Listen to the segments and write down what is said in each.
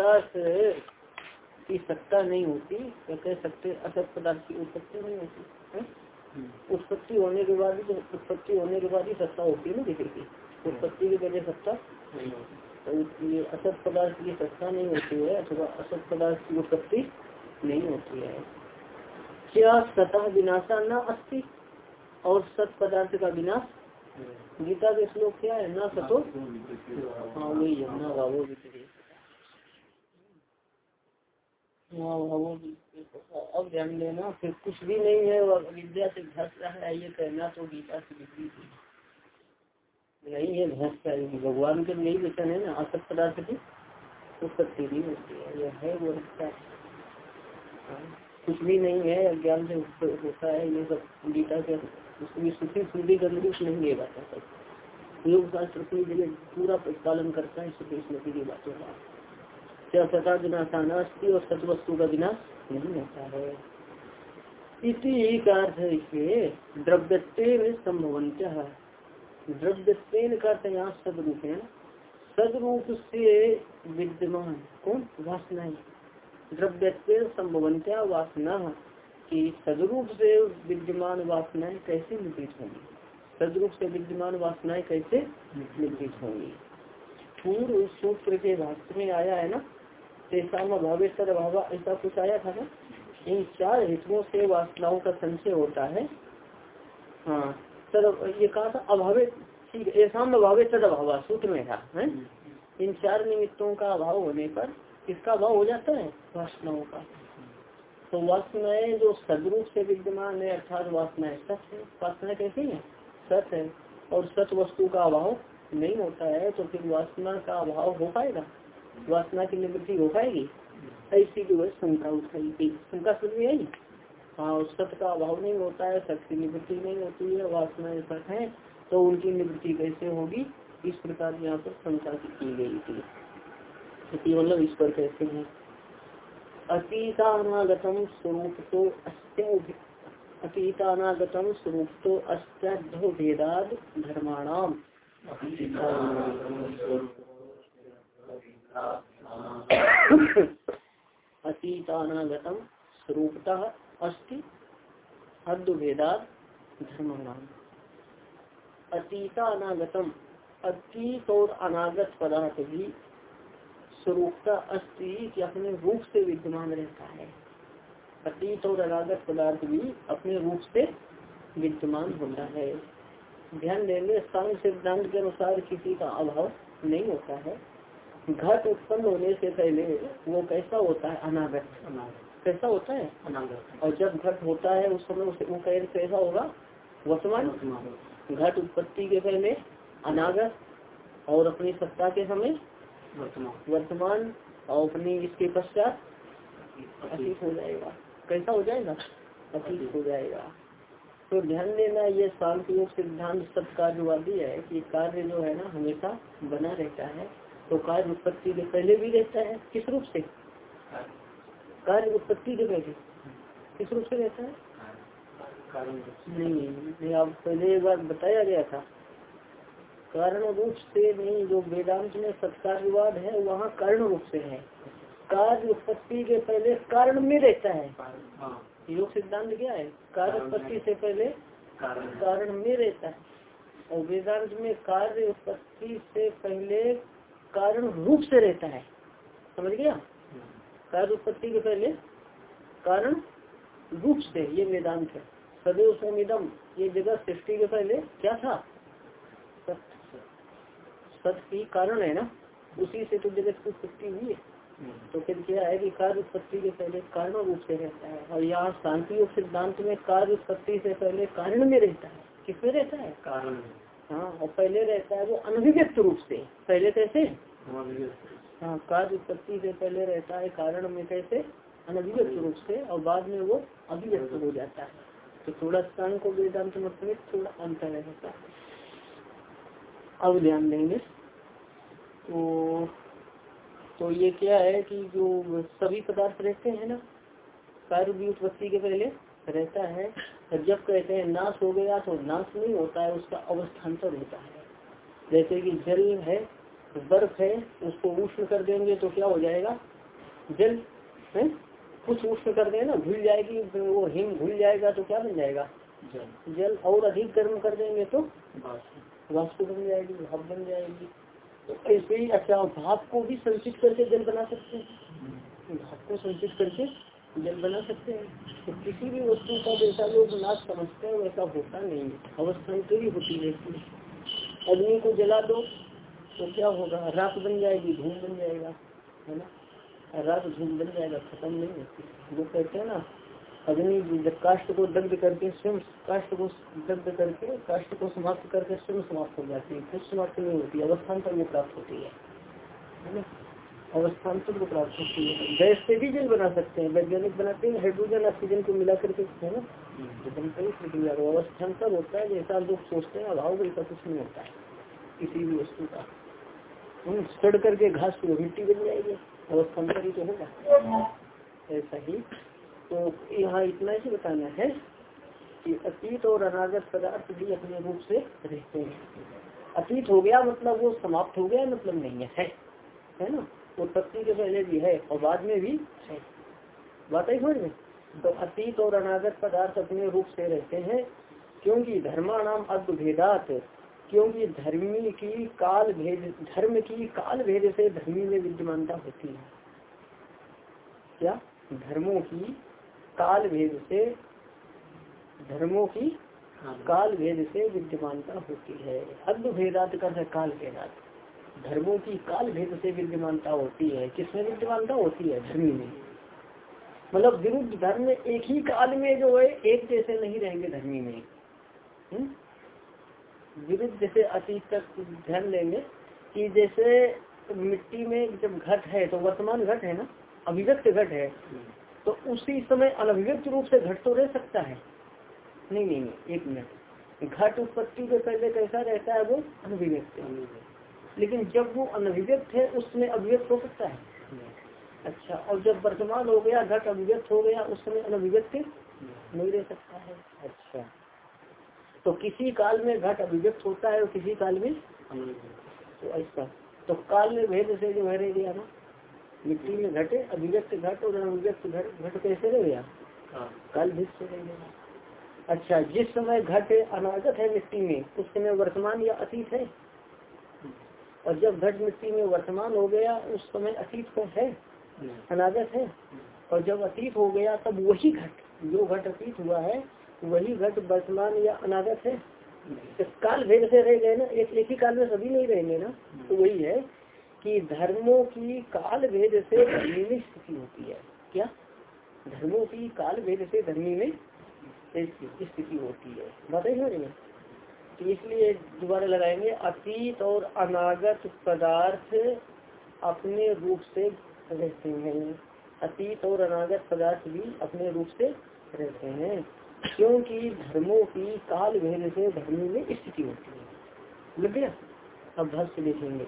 पदार्थ की सत्ता नहीं होती तो कह सकते असत पदार्थ की उत्पत्ति नहीं होती है? हम्म। उत्पत्ति होने के बाद ही उत्पत्ति होने के बाद ही सत्ता होती है ना किसी की उत्पत्ति के पहले सत्ता तो ये असत पदार्थ की सत्ता नहीं होती है अथवा असत पदार्थ की उत्पत्ति नहीं होती है। क्या सतह विनाशा न अस्थि और सत पदार्थ का विनाश? गीता के श्लोक क्या है? ना सतो? हाँ वही है। ना भावो अब ध्यान देना फिर कुछ भी नहीं है और विद्या से घस रहा है ये कहना तो गीता से विपरीत नहीं है भस का भगवान के यही वचन है ना असत पदार्थ की उत्पत्ति नहीं होती है यह है वो हाँ, कुछ भी नहीं है अज्ञान से होता है ये सब गीता के उसकी सुखी करने की नहीं ये बात है योग शास्त्र पूरी जगह पूरा पालन करता है स्मृति की बातों। का क्या सता विनाशाना और सतवस्तु का विनाश नहीं होता है। इसी का अर्थ है इसे द्रव्यत्व संभवंत द्रव्यत्व का अर्थ यहाँ सदरूप है। सदरूप से विद्यमान कौन? वासनाएँ द्रव्यत्व संभवंत्या वासना कि सदरूप से विद्यमान वासनाएँ कैसे निवृत्त होंगी? सदरूप से विद्यमान वासनाएँ कैसे निवृत्त होंगी? पूर्व सूत्र के भाष्य में आया है ना तेसा अभावे ऐसा कुछ आया था ना? इन चार हितों से वासनाओं का संचय होता है। हाँ ये कहा था, अभावे, ठीक है, ऐसा अभावे सद अभाव सूत्र में था, है? इन चार निमित्तों का अभाव होने पर किसका अभाव हो जाता है? वासनाओं का। तो वासनाएँ जो सदरूप से विद्यमान है, अर्थात वासनाएँ सच है। वासना कैसी है? सच है। और सत वस्तु का अभाव नहीं होता है तो फिर वासना का अभाव हो पाएगा? वासना की निवृत्ति हो पाएगी? ऐसी की वजह शंका उठाई शंका सुन में आई हाँ सत्य का अभाव नहीं होता है, सत्य की निवृत्ति नहीं होती है वासनाएँ सच है तो उनकी निवृत्ति कैसे होगी? इस प्रकार यहाँ पर शंका की गई थी। मतलब इस पर कहते हैं? अतीतानागतम स्वरूप तो अतीतानागतम स्वरूप तो अस्त्यो भेदाद धर्माणाम। अतीतानागतम स्वरूपता अस्ति अद्वेदाद धर्माणाम अतीता अनागतम अतीत और अनागत पदार्थ भी स्वरूपता अस्थि कि अपने रूप से विद्यमान रहता है। अतीत और अनागत पदार्थ भी अपने रूप से विद्यमान होता है। ध्यान देंगे सांग सिद्धांत के अनुसार किसी का अभाव नहीं होता है। घट उत्पन्न होने से पहले वो कैसा होता है? अनागत। कैसा होता है? अनागत। और जब घट होता है उस समय उसे वो कैसा होगा? वर्तमान घट उत्पत्ति के पहले अनागत और अपनी सत्ता के समय वर्तमान। वर्तमान और अपनी इसके पश्चात अतीत। हो जाएगा। कैसा हो जाएगा? अतीत हो जाएगा। तो ध्यान देना ये शांति सिद्धांत सब कार्यवादी है कि कार्य जो है ना हमेशा बना रहता है। तो कार्य उत्पत्ति के पहले भी रहता है, किस रूप से? कार्य उत्पत्ति के पहले। किस रूप से रहता है? नहीं नहीं, आप पहले एक बार बताया गया था। कारण रूप से नहीं, जो वेदांत में सत्कार्यवाद है, वहाँ कारण रूप से है। कार्य उत्पत्ति के पहले कारण में रहता है। योग सिद्धांत क्या है? कार्य उत्पत्ति से पहले कारण में रहता है। और वेदांत में कार्य उत्पत्ति से पहले कारण रूप से रहता है। समझ गया? कार्य उत्पत्ति के पहले कारण रूप से, ये वेदांत है। सदैव सोमिदम, ये जगह सृष्टि के पहले क्या था? सत्य की कारण है ना? उसी से तो जगत की उत्पत्ति हुई है। तो फिर क्या है कि कार्य उत्पत्ति के पहले कारण रूप से रहता है। और यहाँ शांति और सिद्धांत में कार्य उत्पत्ति से पहले कारण में रहता है। किसमें रहता है? कारण हाँ और पहले रहता है वो अनभिव्यक्त रूप से। पहले कैसे? हाँ कार्य उत्पत्ति से पहले रहता है कारण में कैसे? अनभिव्यक्त रूप से और बाद में वो अभिव्यक्त हो जाता है। तो थोड़ा स्थान को वेदांत मत में थोड़ा अंतर रहता है। अब ध्यान देंगे। तो तो ये क्या है कि जो सभी पदार्थ रहते हैं ना कार्य भी उत्पत्ति के पहले रहता है और जब कहते हैं नाश हो गया तो नाश नहीं होता है उसका अवस्थान्तर होता है। जैसे कि जल है बर्फ़ है उसको उष्ण कर देंगे तो क्या हो जाएगा? जल है? कुछ उष्ण कर देना घुल जाएगी वो हिम घुल जाएगा तो क्या बन जाएगा? जल। जल और अधिक गर्म कर देंगे तो वाष्प। बन जाएगी भाप बन जाएगी। तो ऐसे ही अच्छा भाप को भी संचित करके जल बना सकते हैं। भाप को संचित करके जल बना सकते हैं। तो किसी भी वस्तु का जैसा लोग नाश समझते हैं, वैसा होता नहीं है। अवस्थान्तरी होती रहती है अग्नि को जला दो तो क्या होगा? रात बन जाएगी, धूम बन जाएगा, है ना? रात धूम बन जाएगा, खत्म नहीं होती। वो कहते हैं ना, अग्नि जब काष्ट को दग्ध करके, स्वयं काष्ट को दग्ध करके, काष्ट को समाप्त करके स्वयं समाप्त हो जाती है। फिर समाप्त नहीं होती अवस्थान्तर में प्राप्त होती है। अवस्थान्तर को प्राप्त होती है। गैस से भी जल बना सकते हैं, वैज्ञानिक बनाते हैं, हाइड्रोजन, ऑक्सीजन को मिला करके है ना? प्रक्रिया अवस्थान्तर होता है? जैसा लोग सोचते हैं, अभाव वैसा कुछ नहीं होता है, किसी भी वस्तु का। सड़ करके घास की मिट्टी बन जाएगी अवस्थान्तर ही तो होगा। ऐसा ही। तो यहाँ इतना ही बताना है कि अतीत और अनागत पदार्थ भी अपने रूप से रहते हैं। अतीत हो गया मतलब वो समाप्त हो गया मतलब नहीं है है ना? उत्पत्ति के पहले भी है और बाद में भी है बात ही समझ में? तो अतीत और अनागत पदार्थ अपने रूप से रहते हैं क्योंकि धर्माणाम अद्भेदात क्योंकि धर्मी की काल भेद धर्म की काल भेद से धर्मी में विद्यमानता होती है। क्या? धर्मों की काल भेद से धर्मों की काल भेद। से विद्यमानता होती है। अद्भ भेदात का काल भेदात। धर्मों की काल भेद से विद्यमानता होती है। किसमें विद्यमानता होती है? धर्मी में। मतलब विरुद्ध धर्म एक ही काल में जो है, एक जैसे नहीं रहेंगे धर्मी में। हम्म? विरुद्ध जैसे अतीत तक ध्यान लेंगे कि जैसे मिट्टी में जब घट है तो वर्तमान घट है ना? अभिव्यक्त घट है। तो उसी समय अनभिव्यक्त रूप से घट तो रह सकता है। नहीं नहीं नहीं, एक मिनट। घट उत्पत्ति के पहले कैसा रहता है वो? अनभिव्यक्त। लेकिन जब वो अनभिव्यक्त है उसमें अभिव्यक्त हो सकता है। अच्छा और जब वर्तमान हो गया घट अभिव्यक्त हो गया उस समय अनभिव्यक्त नहीं रह सकता है। अच्छा। तो किसी काल में घट अभिव्यक्त होता है और किसी काल में तो ऐसा। तो काल में भेद से जो है रह गया ना। मिट्टी में घटे अभिव्यक्त घट और अभिव्यक्त घट घट कैसे रह गया? काल भेद से रह गया। अच्छा जिस समय घट अनागत है मिट्टी में उस समय वर्तमान या अतीत है? और जब घट मिट्टी में वर्तमान हो गया, उस समय अतीत को है, अनागत है। और जब अतीत हो गया, तब वही घट, जो घट अतीत हुआ है, वही घट वर्तमान या अनागत है। काल भेद से रह गए ना, एक ही काल में सभी नहीं रहेंगे ना तो वही है कि धर्मों की काल भेद से धर्मी में स्थिति होती है। क्या? धर्मों की काल भेद से धर्मी में स्थिति होती है। बताइए समझ में तो इसलिए दोबारा लगाएँगे, अतीत और अनागत पदार्थ अपने रूप से रहते हैं। अतीत और अनागत पदार्थ भी अपने रूप से रहते हैं, क्योंकि धर्मों की काल भेद से धर्मी में स्थिति होती है। लग गया अब भक्त देखेंगे।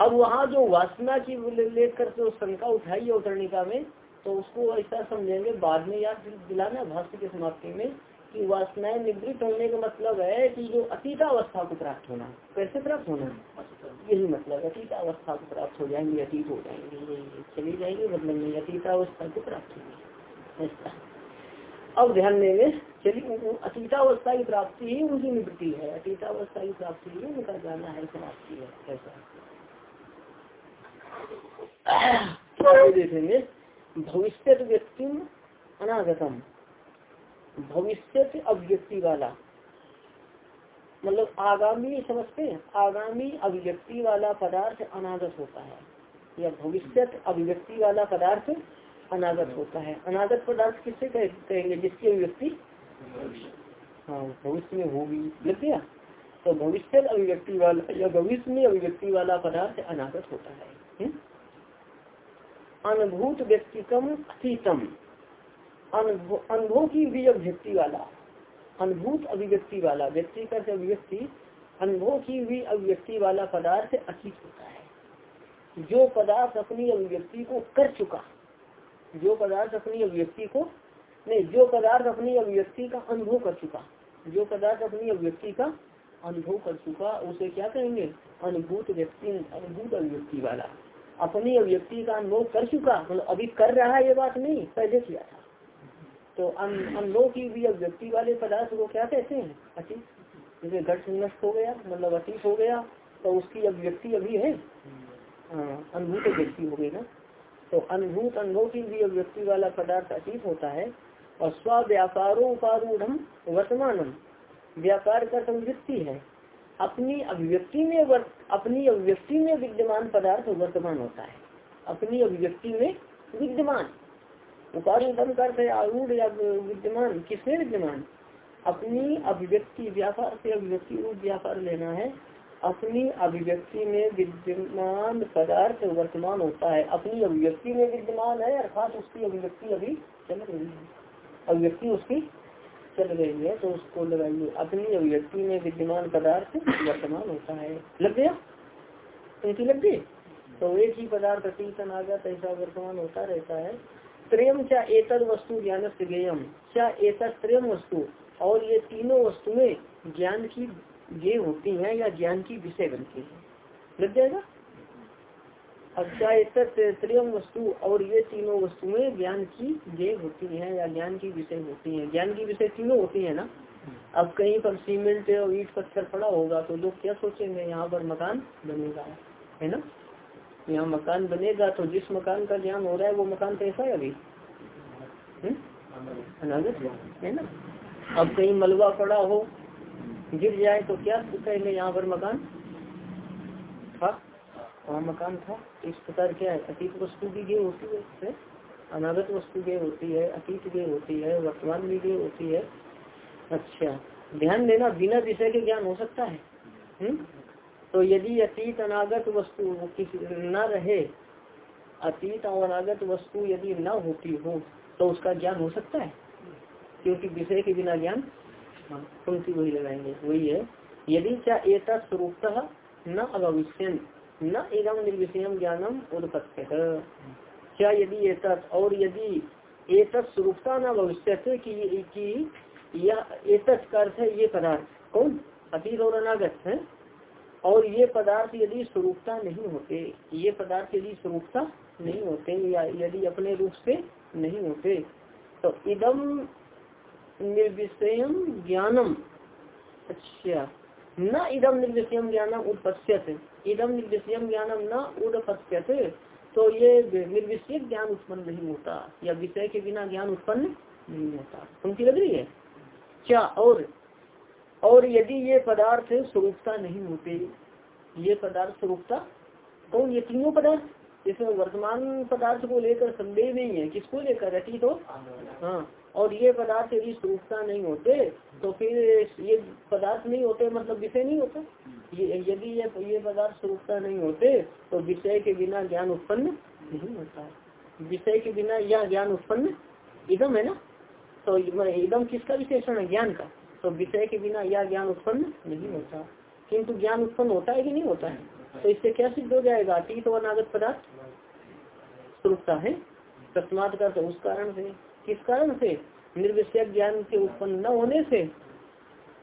अब वहाँ जो वासना की लेकर जो शंका उठाई है कर्णिका में तो उसको ऐसा समझेंगे, बाद में याद दिलाना, भाष्य की समाप्ति में। कि वासनाएँ निवृत्त होने का मतलब है कि जो अतीतावस्था को प्राप्त होना। कैसे प्राप्त होना? यही मतलब अतीतावस्था को प्राप्त हो जाएँगे, अतीत हो जाएँगे चली जाएँगे मतलब नहीं अतीतावस्था को प्राप्त होंगे। अब ध्यान देंगे, चलिए अतीतावस्था की प्राप्ति ही उनकी निवृत्ति है। अतीतावस्था की प्राप्ति ही उनका जाना है, समाप्ति है। ऐसा। देखेंगे भविष्य व्यक्ति अनागतम। भविष्य अभिव्यक्ति वाला। मतलब आगामी, समझते हैं, आगामी अभिव्यक्ति वाला पदार्थ अनागत होता है। या भविष्य अभिव्यक्ति वाला पदार्थ अनागत होता है। अनागत पदार्थ किससे कहेंगे? जिसकी अभिव्यक्ति? हाँ भविष्य में होगी। लग तो भविष्य अभिव्यक्ति वाला या भविष्य में अभिव्यक्ति वाला पदार्थ अनागत होता है। अनुभूत व्यक्तिकम अतीतम। अनुभव की भी अभिव्यक्ति वाला, अनुभूत अभिव्यक्ति वाला, व्यक्ति का अभिव्यक्ति, अनुभव की भी अभिव्यक्ति वाला पदार्थ अतीत होता है। जो पदार्थ अपनी अभिव्यक्ति को कर चुका, जो पदार्थ अपनी अभिव्यक्ति को, नहीं, जो पदार्थ अपनी अभिव्यक्ति का अनुभव कर चुका, जो पदार्थ अपनी अभिव्यक्ति का अनुभव कर चुका, उसे क्या कहेंगे? अनुभूत व्यक्ति, अनुभूत अभिव्यक्ति वाला। अपनी अभिव्यक्ति का अनुभव कर चुका मतलब अभी कर रहा है ये बात नहीं, पहले किया था। तो अनुभव की भी अभिव्यक्ति वाले पदार्थ को क्या कहते हैं? अतीत। जैसे घट नष्ट हो गया मतलब अतीत हो गया तो उसकी अभिव्यक्ति अभी है। हाँ, अनुभूत व्यक्ति हो गई ना। तो अनुभूत अनुभव की भी अभिव्यक्ति वाला पदार्थ अतीत होता है। और स्व व्यापारो उपारूढ़ वर्तमानम। व्यापार का संवृत्ति है। अपनी अभिव्यक्ति में अपनी अभिव्यक्ति में विद्यमान पदार्थ वर्तमान होता है। अपनी अभिव्यक्ति में विद्यमान। उपारूढ़ करते आरूढ़ या विद्यमान किसमें विद्यमान? अपनी अभिव्यक्ति व्यापार से अभिव्यक्ति रूप व्यापार लेना है। अपनी अभिव्यक्ति में विद्यमान पदार्थ वर्तमान होता है। अपनी अभिव्यक्ति में विद्यमान है, अर्थात उसकी अभिव्यक्ति अभी चल रही है। अभिव्यक्ति उसकी चल रही है तो उसको लगाइए। अपनी अभिव्यक्ति में विद्यमान पदार्थ वर्तमान होता है। लग गया? ऐसी लग गई? तो एक ही पदार्थ अतीत अनागत ऐसा वर्तमान होता रहता है। त्रयम क्या एतद वस्तु ज्ञान गेयम क्या एतद त्रयम वस्तु। और ये तीनों वस्तुएँ ज्ञान की ये होती हैं या ज्ञान की विषय बनती है। लग जाएगा? अच्छा त्रयम वस्तु और ये तीनों वस्तुएँ ज्ञान की ये होती हैं या ज्ञान की विषय होती हैं? ज्ञान की विषय तीनों होती है ना? अब कहीं पर सीमेंट और ईट पत्थर पड़ा होगा तो लोग क्या सोचेंगे? यहाँ पर मकान बनेगा, है ना? यहाँ मकान बनेगा तो जिस मकान का ज्ञान हो रहा है वो मकान कैसा है अभी? हम्म? अनागत है ना? अब कहीं मलबा पड़ा हो, गिर जाए तो क्या कहेंगे यहाँ पर मकान था, वहाँ मकान था। इस प्रकार क्या है? अतीत वस्तु भी गे होती है अनागत वस्तु गे होती है, अतीत गे होती है, वर्तमान भी गे होती है। अच्छा ध्यान देना, बिना विषय के ज्ञान हो सकता है। हम्म? तो यदि अतीत अनागत वस्तु न रहे, अतीत और अनागत वस्तु यदि न होती हो तो उसका ज्ञान हो सकता है? क्योंकि विषय के बिना ज्ञान पंक्ति वही लगाएँगे। वही है, यदि क्या एक स्वरूप न अभविष्य न एवं निर्विषयम ज्ञानम उत्पत्ति क्या यदि एक और यदि एक स्वरूपता न भविष्य की कि यह एक अर्थ है ये पदार्थ। कौन? अतीत और अनागत, है? और ये पदार्थ यदि स्वरूपता नहीं होते, ये पदार्थ यदि स्वरूपता नहीं होते या यदि अपने रूप से नहीं होते तो इदम निर्विषय ज्ञानम। अच्छा। न इदम निर्विषय ज्ञानम उत्पत्त इदम निर्विषय ज्ञानम न उत्पत्त तो ये निर्विषय ज्ञान उत्पन्न नहीं होता, या विषय के बिना ज्ञान उत्पन्न नहीं होता। उनकी लग रही है? क्या? और और यदि ये पदार्थ स्वरूपता नहीं होते, ये पदार्थ स्वरूपता तो ये तीनों पदार्थ? इसमें वर्तमान पदार्थ को लेकर संदेह नहीं है, किसको लेकर? अतीत हो हाँ और ये पदार्थ यदि स्वरूपता नहीं होते तो फिर ये पदार्थ नहीं होते मतलब विषय नहीं होता। ये, यदि ये ये पदार्थ स्वरूपता नहीं होते तो विषय के बिना ज्ञान उत्पन्न नहीं होता। विषय के बिना यह ज्ञान उत्पन्न, इदम है ना? तो इदम किसका विशेषण है? ज्ञान का। तो विषय के बिना यह ज्ञान उत्पन्न नहीं होता। किंतु ज्ञान उत्पन्न होता है कि नहीं होता है? तो इससे क्या सिद्ध हो जाएगा? अतीत व अनागत पदार्थ? स्वरूपता है। तस्मात का तो उस कारण से। किस कारण से? निर्विषय ज्ञान के उत्पन्न न होने से।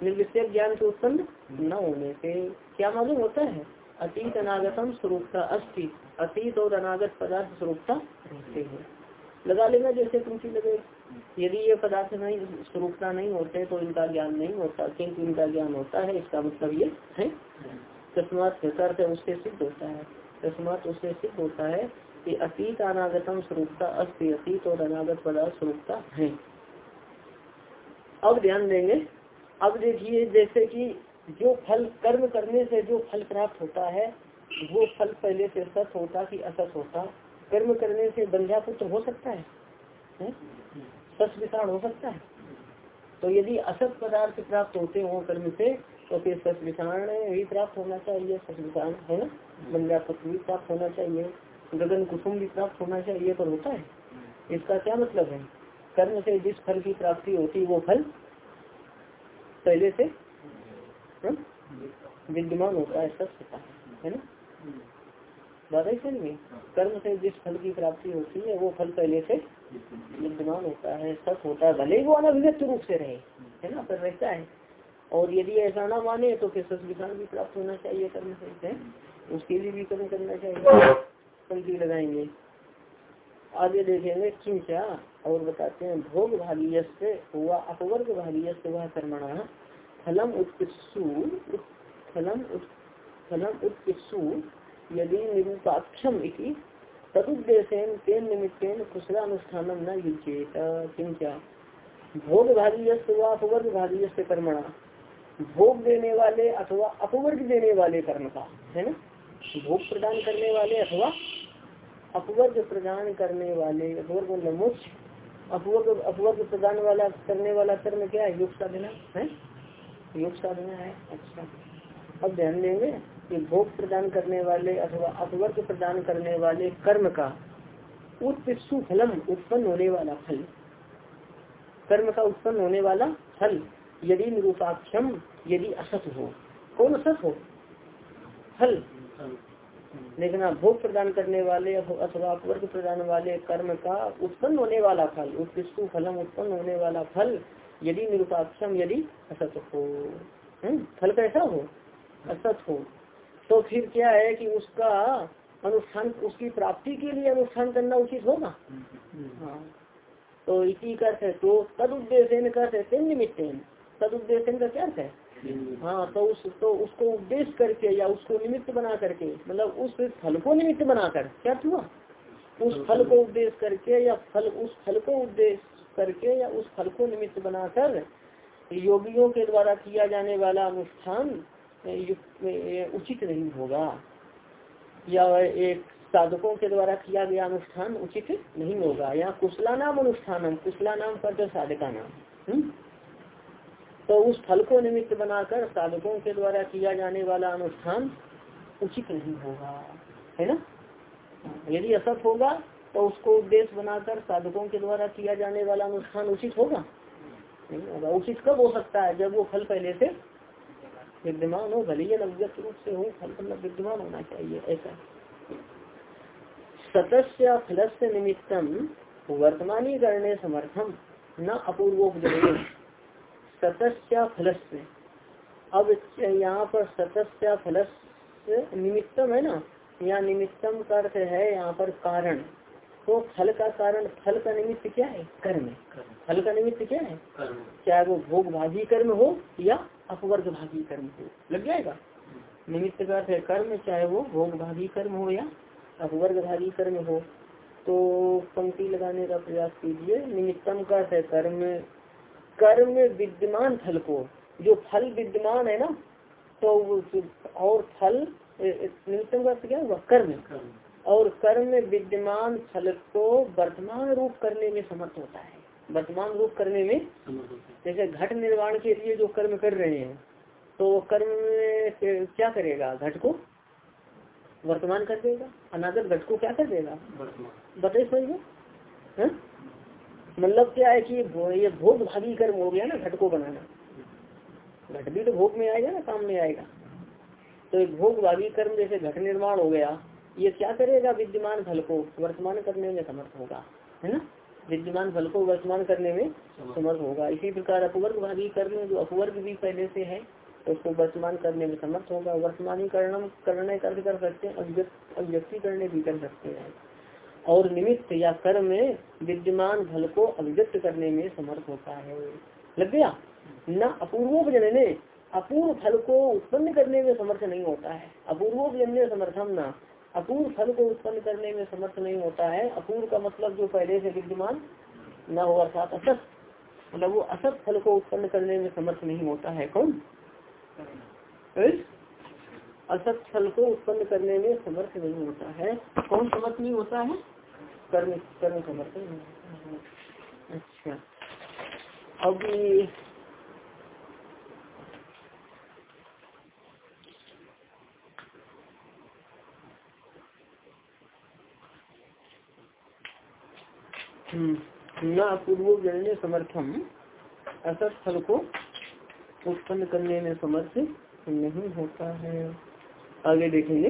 निर्विषय ज्ञान के उत्पन्न न होने से। क्या मालूम होता है? अतीत अनागतम स्वरूपता अस्थि अतीत और अनागत पदार्थ स्वरूपता रहते हैं। लगा लेना जैसे तुमकी लगे। यदि ये पदार्थ नहीं स्वरूपता नहीं होते तो इनका ज्ञान नहीं होता किंतु इनका ज्ञान होता है इसका मतलब ये है। तस्मात उससे सिद्ध होता है। तस्मात उससे सिद्ध होता है कि अतीत अनागतम स्वरूपता अस्थि अतीत और अनागत पदार्थ स्वरूपता है। अब ध्यान देंगे। अब देखिए जैसे कि जो फल कर्म करने से जो फल प्राप्त होता है वो फल पहले से सत होता कि असत होता? कर्म करने से बंध्या पुत्र हो सकता है, है? सत विषाण हो सकता है। तो यदि असत पदार्थ प्राप्त होते हो कर्म से तो फिर सत विषाण भी प्राप्त होना चाहिए। सत विषाण है ना बंध्या पुत्र भी प्राप्त होना चाहिए गगन कुसुम भी प्राप्त होना चाहिए पर होता है। इसका क्या मतलब है? कर्म से जिस फल की प्राप्ति होती वो फल पहले से हाँ, विद्यमान होता है सत्य है ना? बात कर्म से जिस फल की प्राप्ति होती है वो फल पहले से विद्यमान होता है सत होता है, भले ही वो अनभिव्यक्त रूप से रहे, है ना, पर रहता है। और यदि ऐसा ना माने तो फिर सत विधान भी प्राप्त होना चाहिए कर्म से उसके लिए भी कर्म करना चाहिए। पंक्ति लगाएँगे। आगे देखेंगे, किंचा, और बताते हैं भोग भागीय से हुआ अपवर्ग भागीय से हुआ कर्मणा, फलम उत्पित्सु फलम उत्पित्सु यदि निरूपाक्षम तदुद्देशन, तेन निमित्तेन न युजेत भोग भागीय से अपवर्ग भागीय से कर्मणा? भोग देने वाले अथवा अपवर्ग देने वाले कर्म का है ना? भोग प्रदान करने वाले अथवा अपवर्ग प्रदान करने वाले अपवर्ग मोक्ष अपवर्ग अपवर्ग प्रदान वाला करने वाला कर्म क्या है? योग साधना, है? योग साधना है अच्छा। अब ध्यान देंगे। कि भोग प्रदान करने वाले अथवा अपवर्ग प्रदान करने वाले कर्म का उत्पित्सु फलम उत्पन्न होने वाला फल। कर्म का उत्पन्न होने वाला फल, यदि निरूपाक्षम यदि असत हो। कौन असत हो? फल। देखना भोग प्रदान करने वाले अथवा अपवर्ग प्रदान वाले कर्म का उत्पन्न होने वाला फल उत्कृष्टु फलम उत्पन्न होने वाला फल, यदि निरुपाक्षम यदि असत हो। हम्म फल कैसा हो? असत हो। तो फिर क्या है कि उसका अनुष्ठान, उसकी प्राप्ति के लिए अनुष्ठान करना उचित होगा? हाँ। तो इसी का तो तद उद्देश्य कहते निमित्त तद उद्देश्य का क्या है? हाँ तो उस तो उसको उद्देश्य करके या उसको निमित्त बना करके मतलब उस फल को निमित्त बनाकर, क्या हुआ? उस फल को उद्देश्य करके या फल, उस फल को उद्देश्य करके या उस फल को निमित्त बनाकर योगियों के द्वारा किया जाने वाला अनुष्ठान उचित नहीं होगा। या एक साधकों के द्वारा किया गया अनुष्ठान उचित नहीं होगा। या कुशला नाम अनुष्ठान कुशला नाम पर साधका नाम हम्म? तो उस फल को निमित्त बनाकर साधकों के द्वारा किया जाने वाला अनुष्ठान उचित नहीं होगा। है ना? यदि असत होगा तो उसको उद्देश्य बनाकर साधकों के द्वारा किया जाने वाला अनुष्ठान उचित होगा? नहीं होगा। उचित कब हो सकता है? जब वो फल पहले से विद्यमान हो भले ही अव्यक्त रूप से हो फल मतलब विद्यमान होना चाहिए ऐसा। सतस्य फलस्य निमित्तम वर्तमानी करने समर्थम न अपूर्वोपजय सतस्या फलस्य। अब यहाँ पर सतस्या फलस्य निमित्तम है ना? यहाँ निमित्तम का अर्थ है यहाँ पर कारण। तो फल का कारण फल का निमित्त क्या है? कर्म। फल का निमित्त क्या है? चाहे वो भोग भागी कर्म हो या अपवर्ग भागी कर्म हो। लग जाएगा? निमित्त का अर्थ है कर्म चाहे वो भोग भागी कर्म हो या अपवर्ग भागी कर्म हो। तो पंक्ति लगाने का प्रयास कीजिए। निमित्तम का अर्थ है कर्म। कर्म में विद्यमान फल को जो फल विद्यमान है ना तो और फल निमित्तम का क्या हुआ? कर्म। और कर्म में विद्यमान फल को वर्तमान रूप करने में समर्थ होता है। वर्तमान रूप करने में जैसे घट निर्माण के लिए जो कर्म कर रहे हैं तो कर्म क्या करेगा? घट को वर्तमान कर देगा? अनागत घट को क्या कर देगा? बताइए समझ मतलब क्या है कि ये भोग भागी कर्म हो गया ना, घट को बनाना। घट भी तो भोग में आएगा ना, काम में आएगा। तो एक भोग भागी कर्म जैसे घट निर्माण हो गया, ये क्या करेगा? विद्यमान फल को वर्तमान करने में समर्थ होगा, है ना? विद्यमान फल को वर्तमान करने में समर्थ। होगा। इसी प्रकार अपवर्ग भागी कर्म जो अपवर्ग भी पहले से है तो उसको वर्तमान करने में समर्थ होगा। वर्तमानीकरण करने कर कर सकते हैं अभिव्यक्ति करने भी कर सकते हैं। और निमित्त या कर्म में विद्यमान फल को अभिव्यक्त करने में समर्थ होता है। लग गया? न अपूर्वोपजन अपूर्व फल को उत्पन्न करने में समर्थ नहीं होता है। अपूर्वोपजन्य समर्थम न। अपूर्व फल को उत्पन्न करने में समर्थ नहीं होता है। अपूर्व का मतलब जो पहले से विद्यमान न हो, अर्थात असत। मतलब वो असत फल को उत्पन्न करने में समर्थ नहीं होता है। कौन? असत फल को उत्पन्न करने में समर्थ नहीं होता है। कौन समर्थ नहीं होता है? कर्म कर्म समर्थन अच्छा। अब न पूर्व जनने समर्थम असत फल को उत्पन्न करने में समर्थ नहीं होता है। आगे देखेंगे।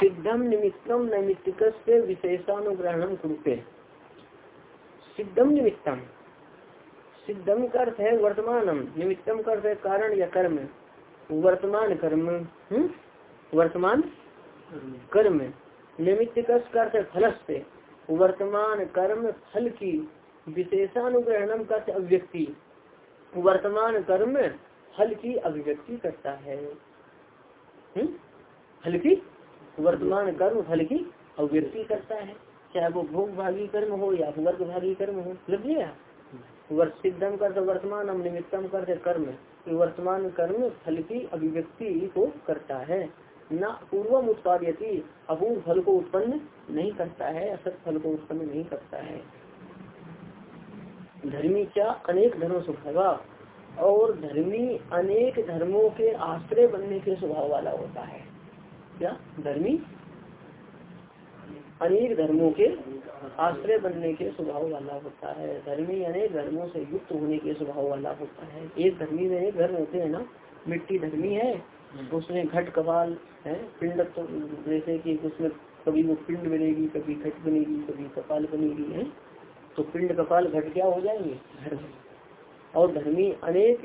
सिद्धम निमित्तम नैमित्तिक विशेषानुग्रहण कुरुते। सिद्धम निमित्तम सिद्धम का अर्थ है वर्तमानम निमित्तम का अर्थ है कारण या कर्म। वर्तमान कर्म। हम्म वर्तमान कर्म। निमित्त कस करते फल से वर्तमान कर्म फल की विशेषानुग्रहणम का अभिव्यक्ति। वर्तमान कर्म फल की अभिव्यक्ति करता है। हम्म? फल की? वर्तमान कर्म फल की अभिव्यक्ति करता है। चाहे वो भोग भागी कर्म हो या वर्ग भागी कर्म हो, लग गया? सिद्धम कर वर्तमान निमित्तम कर कर्म। वर्तमान कर्म फल की अभिव्यक्ति को करता है। न पूर्वम उत्पादयती अपूर्व फल को उत्पन्न नहीं करता है, असत फल को उत्पन्न नहीं करता है। धर्मी क्या अनेक धर्म स्वभाव और धर्मी अनेक धर्मों के आश्रय बनने के स्वभाव वाला होता है। क्या? धर्मी? अनेक धर्मों के आश्रय बनने के स्वभाव वाला होता है। धर्मी अनेक धर्मों से युक्त होने के स्वभाव वाला होता है। एक धर्मी में एक धर्म होते हैं ना, मिट्टी धर्मी है उसमें घट कपाल है, पिंड तो जैसे कि उसमें कभी वो पिंड बनेगी कभी घट बनेगी, कभी कपाल बनेगी, है? तो पिंड कपाल घट क्या हो जाएँगे? धर्म। और धर्मी अनेक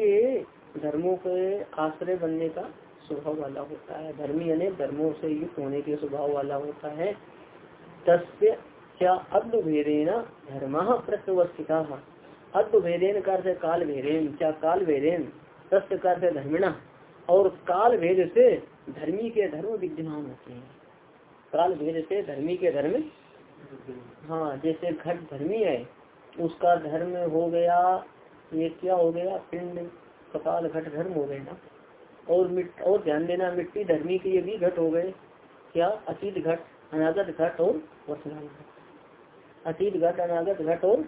धर्मों के आश्रय बनने का स्वभाव वाला होता है। धर्मी अनेक धर्मों से युक्त होने के स्वभाव वाला होता है। तस्य क्या अद्व भेदेन धर्म प्रत्यवस्थिता अद्व भेदेन कर काल भेदेन क्या काल भेदेन तस्य कर धर्मिणा। और काल भेद से धर्मी के धर्म विद्यमान होते हैं। काल भेद से धर्मी के धर्म हाँ जैसे घट धर्मी है, उसका धर्म हो गया, ये क्या हो गया? पिंड, कपाल, घट धर्म हो गए ना। और मिट, और ध्यान देना, मिट्टी धर्मी के ये भी घट हो गए। क्या? अतीत घट, अनागत घट और वर्तमान घट। अतीत घट, अनागत घट और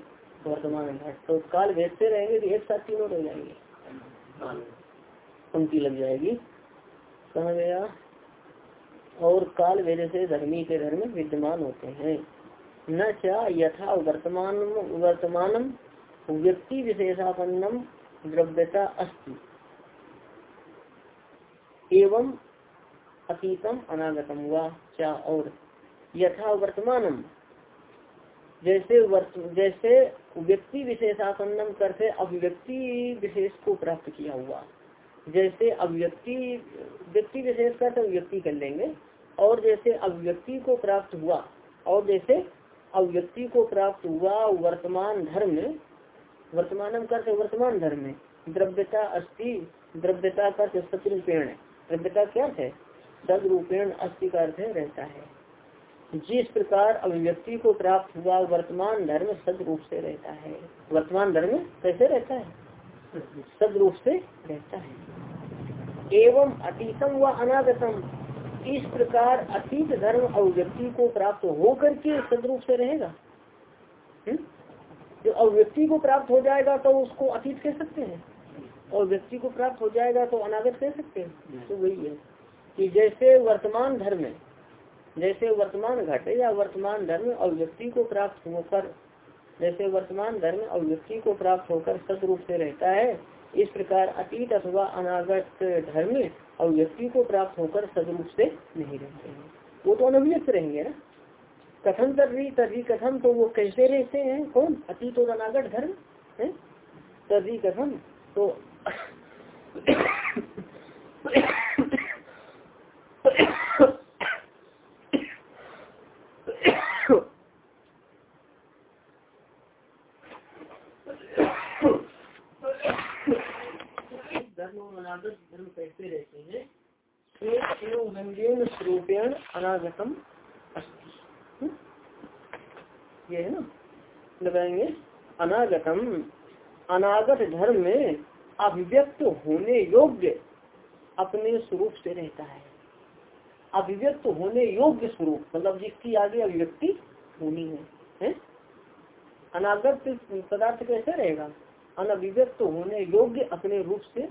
वर्तमान घट। तो काल भेजते रहेंगे तो एक साथ तीनों रह जाएँगे। पंक्ति लग जाएगी। कहा गया, और काल वेद से धर्मी के धर्म विद्यमान होते हैं। न क्या यथा वर्तमान, वर्तमानम व्यक्ति विशेषापन्नम द्रव्यता अस्ति। एवं अतीतम अनागतम हुआ क्या और यथा वर्तमानम। जैसे वर्त, जैसे व्यक्ति विशेषापन्नम करते अभिव्यक्ति विशेष को प्राप्त किया हुआ। जैसे अभिव्यक्ति, व्यक्ति विशेष का अभिव्यक्ति कर लेंगे, और जैसे अभिव्यक्ति को प्राप्त हुआ, और जैसे अभिव्यक्ति को प्राप्त हुआ वर्तमान धर्म वर्तमान करते वर्तमान धर्म में द्रव्यता अस्थि द्रव्यता का सतरूपेण। द्रव्यता क्या है? सदरूपेण अस्थि का अर्थ रहता है। जिस प्रकार अभिव्यक्ति को प्राप्त हुआ वर्तमान धर्म सद रूप से रहता है। वर्तमान धर्म कैसे रहता है? सद रूप से रहता है। एवं अतीतम व अनागतम। इस प्रकार अतीत धर्म अभिव्यक्ति को प्राप्त होकर के सदरूप से रहेगा। हम्म? जो अभिव्यक्ति को प्राप्त हो जाएगा तो उसको अतीत कह सकते हैं। और व्यक्ति को प्राप्त हो जाएगा तो अनागत कह सकते हैं। तो वही है कि जैसे वर्तमान धर्म है, जैसे वर्तमान घटे या वर्तमान धर्म अभिव्यक्ति को प्राप्त होकर, जैसे वर्तमान धर्म अभिव्यक्ति को प्राप्त होकर सदरूप से रहता है इस प्रकार अतीत अथवा अनागत धर्म अभिव्यक्ति को प्राप्त होकर सदरूप से नहीं रहते हैं वो तो अनभिव्यक्त रहेंगे ना कथन तर्री तर्री कथन तो वो कैसे रहते हैं कौन अतीत और अनागत धर्म है तर्री कथन तो धर्म और अनागत धर्म कैसे रहते व्यंजन स्वरूपेण अनागतम अस्ति। ये है ना? लगाएँगे अनागतम। अनागत धर्म में अभिव्यक्त होने योग्य अपने स्वरूप से रहता है। अभिव्यक्त होने योग्य स्वरूप मतलब जिसकी आगे अभिव्यक्ति होनी है, है? अनागत पदार्थ कैसे रहेगा? अनभिव्यक्त होने योग्य अपने रूप से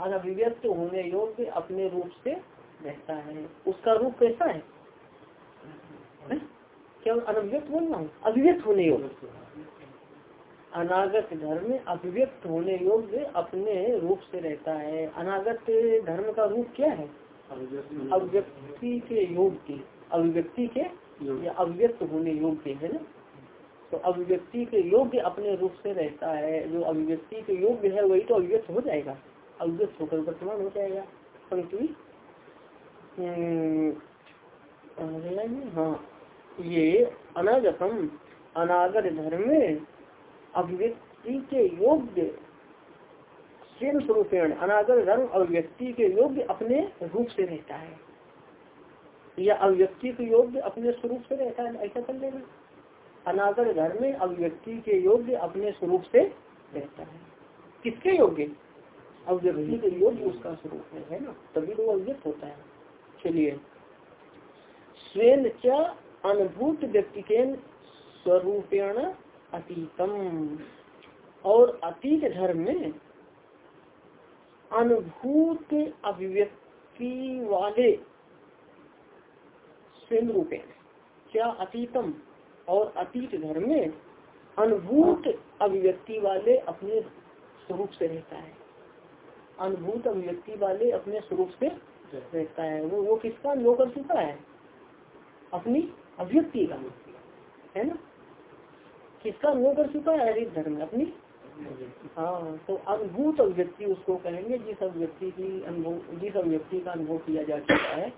अनभिव्यक्त होने योग्य अपने रूप से रहता है। उसका रूप कैसा है? क्या अनभिव्यक्त बोल रहा हूँ। अभिव्यक्त होने योग्य। अनागत धर्म अभिव्यक्त होने योग्य अपने रूप से रहता है। अनागत धर्म का रूप क्या है? अभिव्यक्ति के योग्य। अभिव्यक्ति के या अभिव्यक्त होने योग्य, है ना? तो अभिव्यक्ति के योग्य अपने रूप से रहता है। जो अभिव्यक्ति के योग्य है, वही तो अभिव्यक्त हो जाएगा। अभिव्यक्त होकर वर्तमान हो जाएगा। पंक्ति हाँ ये अनागतम, अनागत धर्म अभिव्यक्ति के योग्य स्वयं स्वरूपेण, अनागत धर्म अभिव्यक्ति के योग्य अपने रूप से रहता है। या अभिव्यक्ति के योग्य अपने स्वरूप से रहता है, ऐसा कर लेना। अनागर धर्म में अभिव्यक्ति के योग्य अपने स्वरूप से रहता है। किसके योग्य? अभिव्यक्ति के योग्य उसका स्वरूप है है ना? तभी तो अभिव्यक्त होता है। चलिए स्वयं च अनुभूत व्यक्ति के स्वरूपेण अतीतम। और अतीत धर्म में अनुभूत अभिव्यक्ति वाले स्वयं रूपेण, क्या अतीतम? और अतीत धर्म में अनुभूत अभिव्यक्ति वाले अपने स्वरूप से रहता है। अनुभूत अभिव्यक्ति वाले अपने स्वरूप से रहता है, वो वो किसका? कर चुका है। अपनी अभिव्यक्ति का है ना? किसका कर चुका है? अतीत धर्म अपनी। हाँ तो अनुभूत अभिव्यक्ति उसको कहेंगे, जिस अभिव्यक्ति की अनुभव, जिस अभिव्यक्ति का अनुभव किया जा चुका है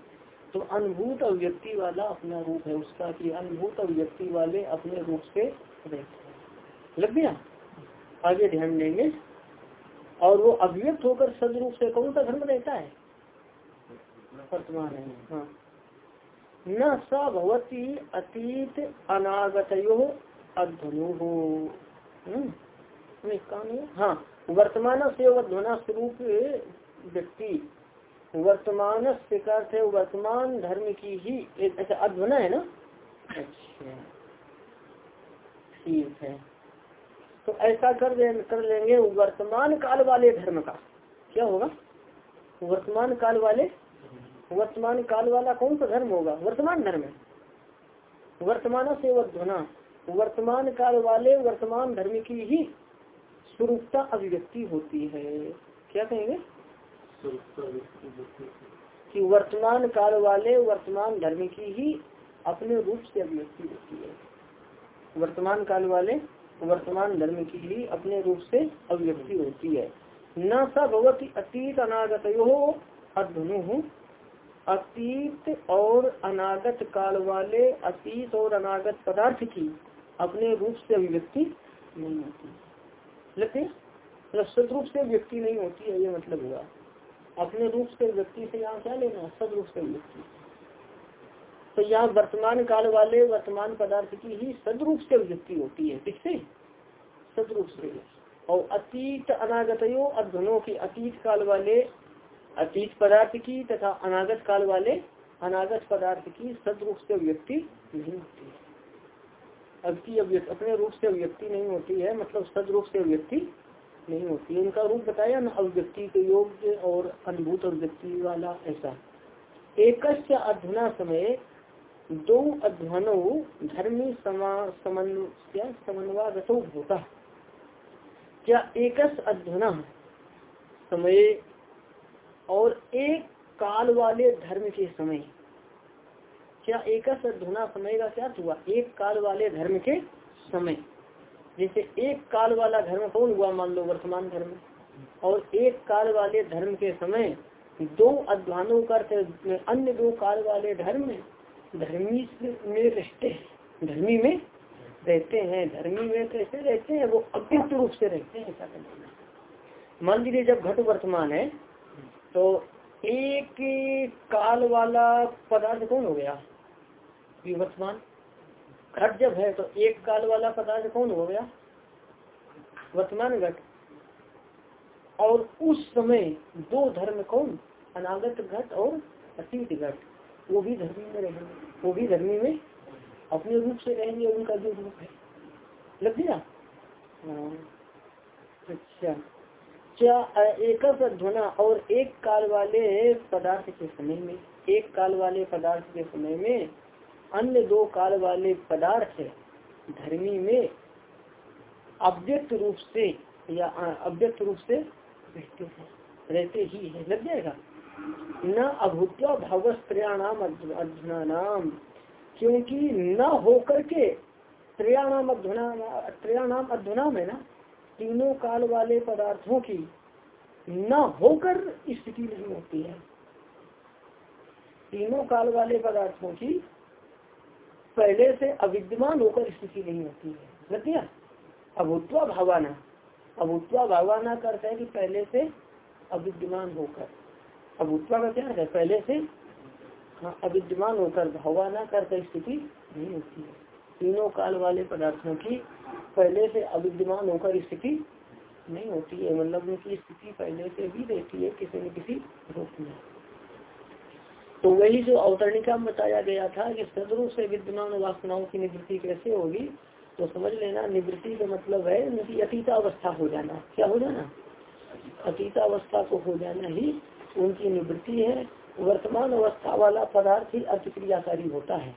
तो अनुभूत अभिव्यक्ति वाला अपना रूप है उसका, कि अनुभूत अभिव्यक्ति वाले अपने रूप से लग गया? आगे ध्यान देंगे। और वो अभिव्यक्त होकर सदरूप से कौन सा धर्म रहता है? वर्तमान है। हाँ। न स भवती अतीत अनागत अध्वनु। हाँ वर्तमान से अध्वना स्वरूप व्यक्ति वर्तमान से है वर्तमान धर्म की ही एक अच्छा अध्वना है ना? अच्छा। ठीक है। तो ऐसा कर दे, कर लेंगे वर्तमान काल वाले धर्म का। क्या होगा? वर्तमान काल वाले वर्तमान काल वाला कौन सा धर्म होगा? वर्तमान धर्म है। वर्तमान से वर्धना वर्तमान काल वाले वर्तमान धर्म की ही स्वरूपता अभिव्यक्ति होती है। क्या कहेंगे? कि वर्तमान काल वाले वर्तमान धर्म की ही अपने रूप से अभिव्यक्ति होती है। वर्तमान काल वाले वर्तमान धर्म की ही अपने रूप से अभिव्यक्ति होती है। न सा भगवती अतीत अनागत यो अध्वनु अतीत और अनागत काल वाले अतीत और अनागत पदार्थ की अपने रूप से अभिव्यक्ति नहीं होती। लगते मतलब सदरूप से व्यक्ति नहीं होती है, ये मतलब हुआ। अपने रूप से व्यक्ति से यहाँ क्या लेना सदरूप से व्यक्ति तो यहाँ वर्तमान काल वाले वर्तमान पदार्थ की ही सदरूप से व्यक्ति होती है किससे सदरूप से। और अतीत अनागतो अध्वनों की अतीत काल वाले अतीत पदार्थ की तथा अनागत काल वाले अनागत पदार्थ की सदरूप से व्यक्ति नहीं होती है। अभी अपने रूप से अभिव्यक्ति नहीं होती है मतलब सदरूप से अभिव्यक्ति नहीं होती उनका रूप बताया, ना अभिव्यक्ति के योग्य और अनुभूत अभिव्यक्ति वाला ऐसा। एक अध्वना समय, दो अध्वनो धर्मी समन्वागत होता क्या? एक अध्वना समय और एक काल वाले धर्म के समय। क्या एक अध्वना समय का क्या? हुआ एक काल वाले धर्म के समय। जैसे एक काल वाला धर्म कौन हुआ? मान लो वर्तमान धर्म। और एक काल वाले धर्म के समय दो अध्वानों का अन्य दो काल वाले धर्म धर्मी में रहते हैं, धर्मी में रहते हैं, धर्मी में कैसे रहते हैं, वो अव्यक्त रूप से रहते हैं, ऐसा मान लीजिए जब घट वर्तमान है तो एक काल वाला पदार्थ कौन हो गया? वर्तमान घट जब है तो एक काल वाला पदार्थ कौन हो गया? वर्तमान घट। और उस समय दो धर्म कौन? अनागत घट और अतीत घट। वो भी धर्मी में रहेंगे। वो भी धर्मी में अपने रूप से रहेंगे, उनका जो रूप है। लग गया? हाँ। अच्छा। एक ध्वना और एक काल वाले पदार्थ के समय में, एक काल वाले पदार्थ के समय में अन्य दो काल वाले पदार्थ धर्मी में अव्यक्त रूप से या अव्यक्त रूप से रहते हैं, रहते ही है, लग जाएगा। न अभूत्या भावस्त्रियाणाम अध्वनाम क्योंकि न होकर के त्रयाणाम अध्वना त्रयाणाम अध्वनाम है ना? तीनों काल वाले पदार्थों की न होकर स्थिति नहीं होती है। तीनों काल वाले पदार्थों की पहले से अविद्यमान होकर स्थिति नहीं होती है। क्या अभूतवा भावाना। अभूतवा भावाना करता है कि पहले से अविद्यमान होकर। अभूतवा का क्या है? पहले से हाँ अविद्यमान होकर भावाना करता स्थिति नहीं होती है। तीनों काल वाले पदार्थों की पहले से अविद्यमान होकर स्थिति नहीं होती है। मतलब उनकी स्थिति पहले से भी रहती है, किसी न किसी रूप में। तो वही जो अवतरणिका में बताया गया था कि सदरूप से विद्यमान वासनाओं की निवृत्ति कैसे होगी तो समझ लेना, निवृत्ति का मतलब है उनकी अतीतावस्था हो जाना। क्या हो जाना? अतीतावस्था को हो जाना ही उनकी निवृत्ति है। वर्तमान अवस्था वाला पदार्थ ही अतिक्रियाकारी होता है।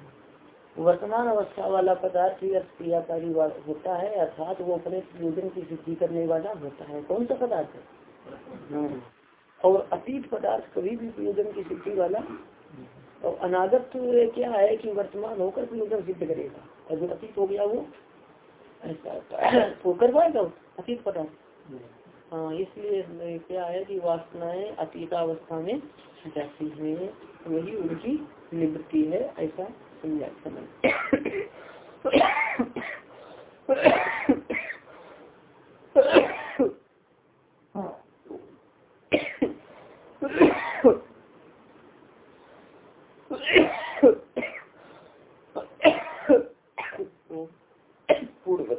वर्तमान अवस्था वाला पदार्थ ही क्रियाकारी होता है अर्थात वो अपने प्रयोजन की सिद्धि करने वाला होता है। कौन सा पदार्थ है? हाँ। और अतीत पदार्थ कभी भी प्रयोजन की सिद्धि वाला और अनागत क्या है कि वर्तमान होकर प्रयोजन सिद्ध करेगा? और जो अतीत हो गया वो ऐसा तो कर पाएगा अतीत पदार्थ? हाँ इसलिए क्या है कि वासनाएँ अतीतावस्था में जाती है। वही उनकी निवृत्ति है ऐसा संज्ञा समय हाँ। पूर्व